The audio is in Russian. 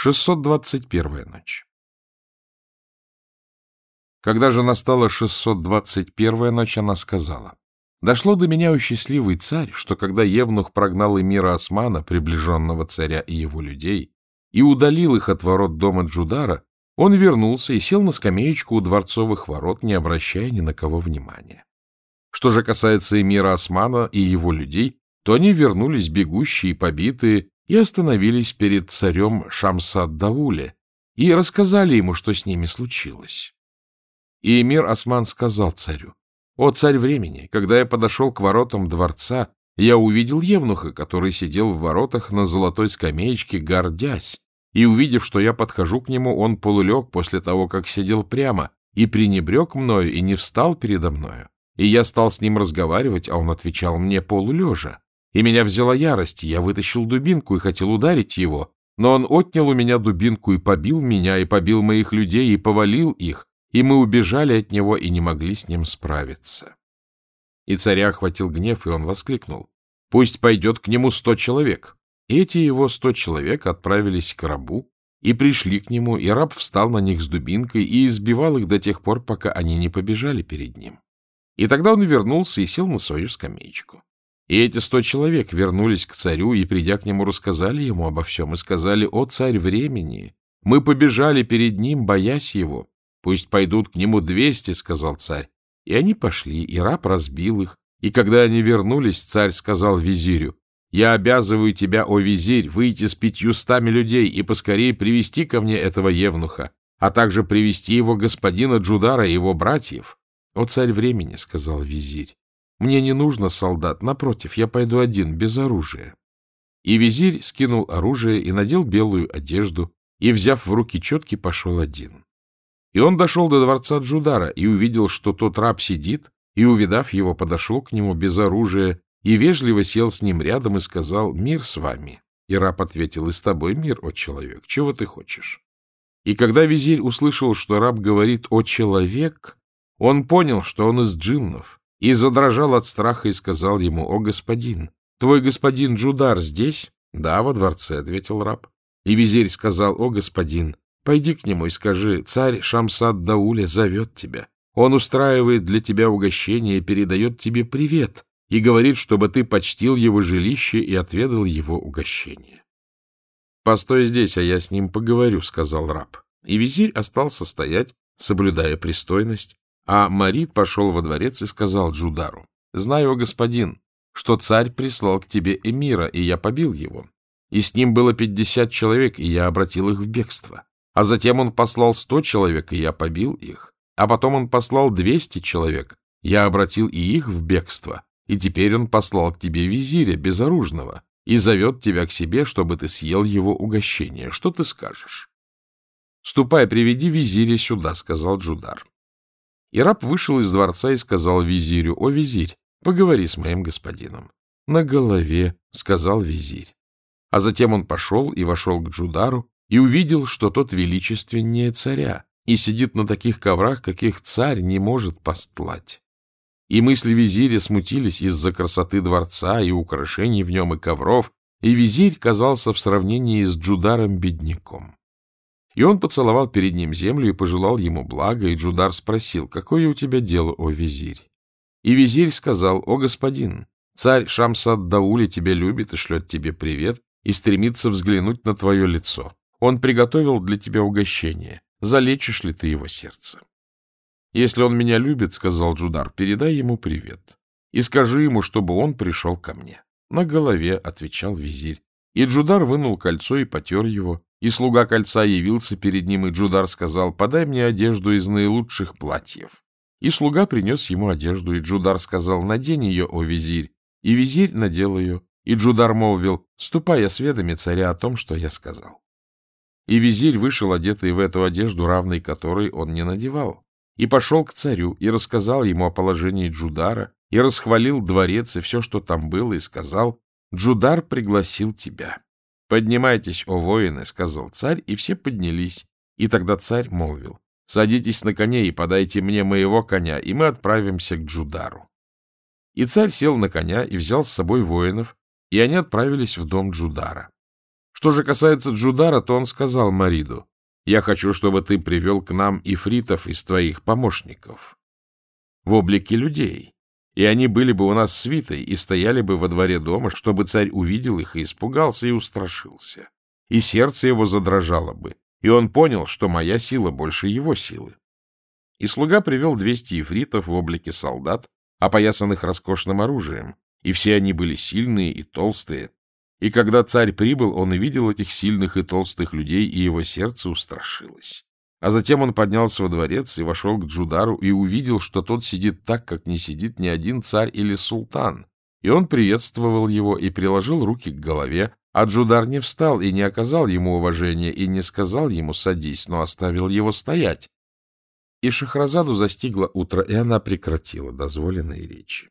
621 ночь Когда же настала 621 ночь, она сказала, «Дошло до меня, у счастливый царь, что когда Евнух прогнал эмира Османа, приближенного царя и его людей, и удалил их от ворот дома Джудара, он вернулся и сел на скамеечку у дворцовых ворот, не обращая ни на кого внимания. Что же касается эмира Османа и его людей, то они вернулись бегущие и побитые и остановились перед царем Шамсад-Давуле и рассказали ему, что с ними случилось. И эмир Осман сказал царю, «О, царь времени, когда я подошел к воротам дворца, я увидел Евнуха, который сидел в воротах на золотой скамеечке, гордясь, и, увидев, что я подхожу к нему, он полулег после того, как сидел прямо, и пренебрег мною, и не встал передо мною. И я стал с ним разговаривать, а он отвечал мне полулежа. И меня взяла ярость, я вытащил дубинку и хотел ударить его, но он отнял у меня дубинку и побил меня, и побил моих людей, и повалил их, и мы убежали от него и не могли с ним справиться. И царя охватил гнев, и он воскликнул. «Пусть пойдет к нему сто человек». Эти его сто человек отправились к рабу и пришли к нему, и раб встал на них с дубинкой и избивал их до тех пор, пока они не побежали перед ним. И тогда он вернулся и сел на свою скамеечку. И эти сто человек вернулись к царю и, придя к нему, рассказали ему обо всем и сказали, «О, царь времени! Мы побежали перед ним, боясь его. Пусть пойдут к нему двести», — сказал царь. И они пошли, и раб разбил их. И когда они вернулись, царь сказал визирю, «Я обязываю тебя, о визирь, выйти с пятьюстами людей и поскорее привести ко мне этого евнуха, а также привести его господина Джудара и его братьев». «О царь времени», — сказал визирь, мне не нужно солдат, напротив, я пойду один, без оружия. И визирь скинул оружие и надел белую одежду, и, взяв в руки четки, пошел один. И он дошел до дворца Джудара и увидел, что тот раб сидит, и, увидав его, подошел к нему без оружия и вежливо сел с ним рядом и сказал «Мир с вами». И раб ответил «И с тобой мир, о человек, чего ты хочешь?» И когда визирь услышал, что раб говорит «О человек», он понял, что он из джиннов, и задрожал от страха и сказал ему, «О, господин, твой господин Джудар здесь?» «Да, во дворце», — ответил раб. И визирь сказал, «О, господин, пойди к нему и скажи, царь Шамсад Дауля зовет тебя. Он устраивает для тебя угощение и передает тебе привет, и говорит, чтобы ты почтил его жилище и отведал его угощение». «Постой здесь, а я с ним поговорю», — сказал раб. И визирь остался стоять, соблюдая пристойность, а Марит пошел во дворец и сказал Джудару, «Знаю, господин, что царь прислал к тебе эмира, и я побил его. И с ним было пятьдесят человек, и я обратил их в бегство. А затем он послал сто человек, и я побил их. А потом он послал двести человек, я обратил и их в бегство. И теперь он послал к тебе визиря безоружного и зовет тебя к себе, чтобы ты съел его угощение. Что ты скажешь? — Ступай, приведи визиря сюда, — сказал Джудар. И раб вышел из дворца и сказал визирю, «О, визирь, поговори с моим господином». «На голове», — сказал визирь. А затем он пошел и вошел к Джудару и увидел, что тот величественнее царя и сидит на таких коврах, каких царь не может постлать. И мысли визиря смутились из-за красоты дворца и украшений в нем и ковров, и визирь казался в сравнении с Джударом бедняком. И он поцеловал перед ним землю и пожелал ему блага, и Джудар спросил, какое у тебя дело, о визирь? И визирь сказал, о господин, царь Шамсад Даули тебя любит и шлет тебе привет, и стремится взглянуть на твое лицо. Он приготовил для тебя угощение. Залечишь ли ты его сердце? Если он меня любит, — сказал Джудар, — передай ему привет. И скажи ему, чтобы он пришел ко мне. На голове, — отвечал визирь. И Джудар вынул кольцо и потер его, и слуга кольца явился перед ним, и Джудар сказал, «Подай мне одежду из наилучших платьев». И слуга принес ему одежду, и Джудар сказал, «Надень ее, о визирь». И визирь надел ее, и Джудар молвил, «Ступай, осведоми царя о том, что я сказал». И визирь вышел, одетый в эту одежду, равной которой он не надевал, и пошел к царю, и рассказал ему о положении Джудара, и расхвалил дворец и все, что там было, и сказал, «Джудар пригласил тебя». «Поднимайтесь, о воины», — сказал царь, и все поднялись. И тогда царь молвил, «Садитесь на коне и подайте мне моего коня, и мы отправимся к Джудару». И царь сел на коня и взял с собой воинов, и они отправились в дом Джудара. Что же касается Джудара, то он сказал Мариду, «Я хочу, чтобы ты привел к нам ифритов из твоих помощников в облике людей, и они были бы у нас свитой и стояли бы во дворе дома, чтобы царь увидел их и испугался и устрашился, и сердце его задрожало бы, и он понял, что моя сила больше его силы. И слуга привел двести ифритов в облике солдат, опоясанных роскошным оружием, и все они были сильные и толстые. И когда царь прибыл, он увидел этих сильных и толстых людей, и его сердце устрашилось. А затем он поднялся во дворец и вошел к Джудару и увидел, что тот сидит так, как не сидит ни один царь или султан. И он приветствовал его и приложил руки к голове, а Джудар не встал и не оказал ему уважения и не сказал ему «садись», но оставил его стоять. И Шахразаду застигло утро, и она прекратила дозволенные речи.